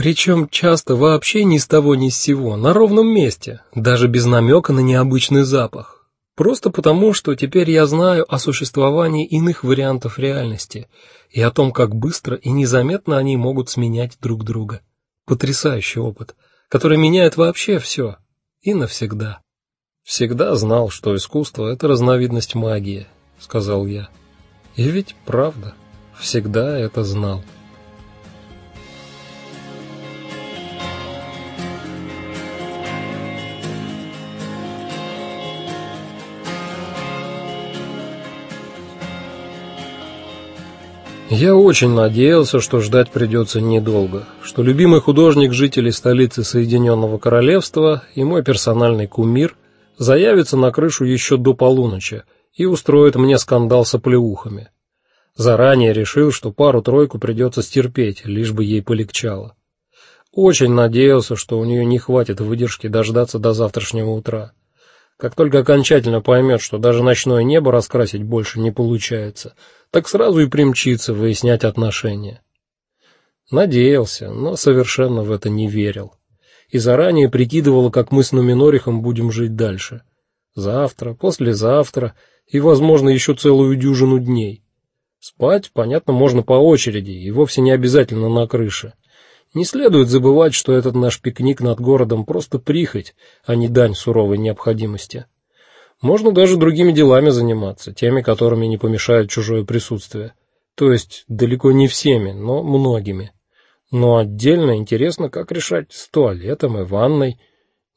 Причем часто вообще ни с того ни с сего, на ровном месте, даже без намека на необычный запах. Просто потому, что теперь я знаю о существовании иных вариантов реальности и о том, как быстро и незаметно они могут сменять друг друга. Потрясающий опыт, который меняет вообще все и навсегда. Всегда знал, что искусство это разновидность магии, сказал я. И ведь правда, всегда это знал. Я очень надеялся, что ждать придется недолго, что любимый художник жителей столицы Соединенного Королевства и мой персональный кумир заявится на крышу еще до полуночи и устроит мне скандал с оплеухами. Заранее решил, что пару-тройку придется стерпеть, лишь бы ей полегчало. Очень надеялся, что у нее не хватит выдержки дождаться до завтрашнего утра. Как только окончательно поймет, что даже ночное небо раскрасить больше не получается, так сразу и примчится выяснять отношения. Надеялся, но совершенно в это не верил. И заранее прикидывал, как мы с Нуминорихом будем жить дальше. Завтра, послезавтра и, возможно, еще целую дюжину дней. Спать, понятно, можно по очереди, и вовсе не обязательно на крыше. Не следует забывать, что этот наш пикник над городом просто прихоть, а не дань суровой необходимости. Можно даже другими делами заниматься, теми, которыми не помешает чужое присутствие. То есть далеко не всеми, но многими. Но отдельно интересно, как решать с туалетом и ванной,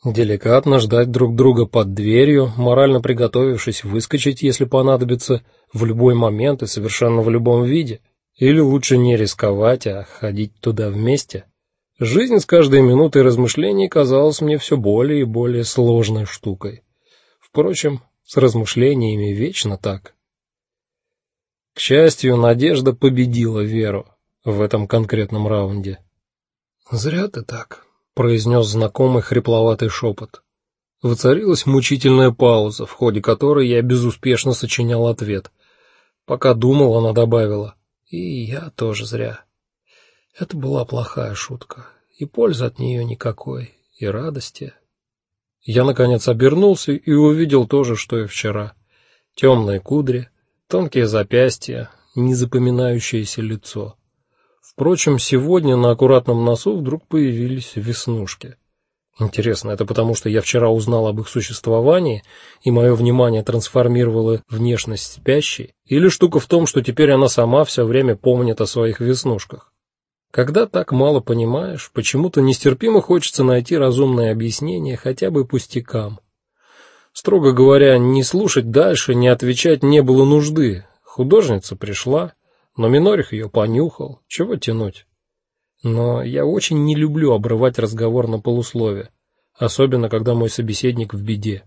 деликатно ждать друг друга под дверью, морально приготовившись выскочить, если понадобится, в любой момент и совершенно в любом виде. Или лучше не рисковать, а ходить туда вместе? Жизнь с каждой минутой размышлений казалась мне все более и более сложной штукой. Впрочем, с размышлениями вечно так. К счастью, надежда победила веру в этом конкретном раунде. Зря ты так, произнес знакомый хрипловатый шепот. Воцарилась мучительная пауза, в ходе которой я безуспешно сочинял ответ. Пока думал, она добавила: и я тоже зря. Это была плохая шутка, и пользы от нее никакой, и радости. Я наконец обернулся и увидел то же, что и вчера. Темные кудри, тонкие запястья, незапоминающееся лицо. Впрочем, сегодня на аккуратном носу вдруг появились веснушки. Интересно, это потому, что я вчера узнал об их существовании, и мое внимание трансформировало внешность спящей, или штука в том, что теперь она сама все время помнит о своих веснушках? Когда так мало понимаешь, почему-то нестерпимо хочется найти разумное объяснение хотя бы пустякам. Строго говоря, не слушать дальше, не отвечать не было нужды. Художница пришла, но Минорих ее понюхал, чего тянуть? Но я очень не люблю обрывать разговор на полуслове, особенно когда мой собеседник в беде.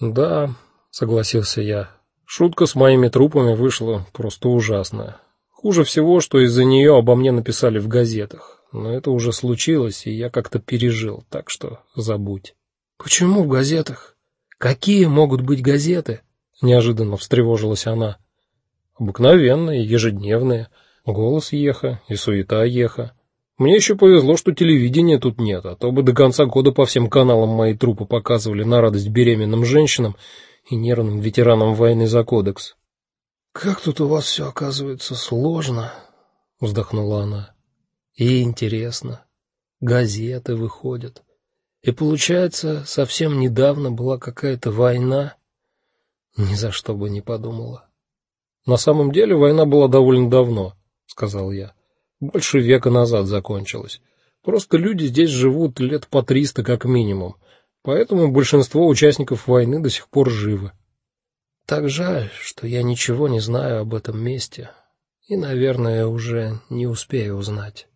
Да, согласился я. Шутка с моими трупами вышла просто ужасная. Хуже всего, что из-за нее обо мне написали в газетах. Но это уже случилось, и я как-то пережил, так что забудь. Почему в газетах? Какие могут быть газеты? неожиданно встревожилась она. Обыкновенные, ежедневные. Голос Еха и суета Еха. Мне еще повезло, что телевидения тут нет, а то бы до конца года по всем каналам мои трупы показывали на радость беременным женщинам и нервным ветеранам войны за кодекс. Как тут у вас все оказывается сложно, вздохнула она. И интересно. Газеты выходят. И получается, совсем недавно была какая-то война. Ни за что бы не подумала. На самом деле война была довольно давно, сказал я больше века назад закончилась. Просто люди здесь живут лет по триста как минимум, поэтому большинство участников войны до сих пор живы. Так жаль, что я ничего не знаю об этом месте и, наверное, уже не успею узнать.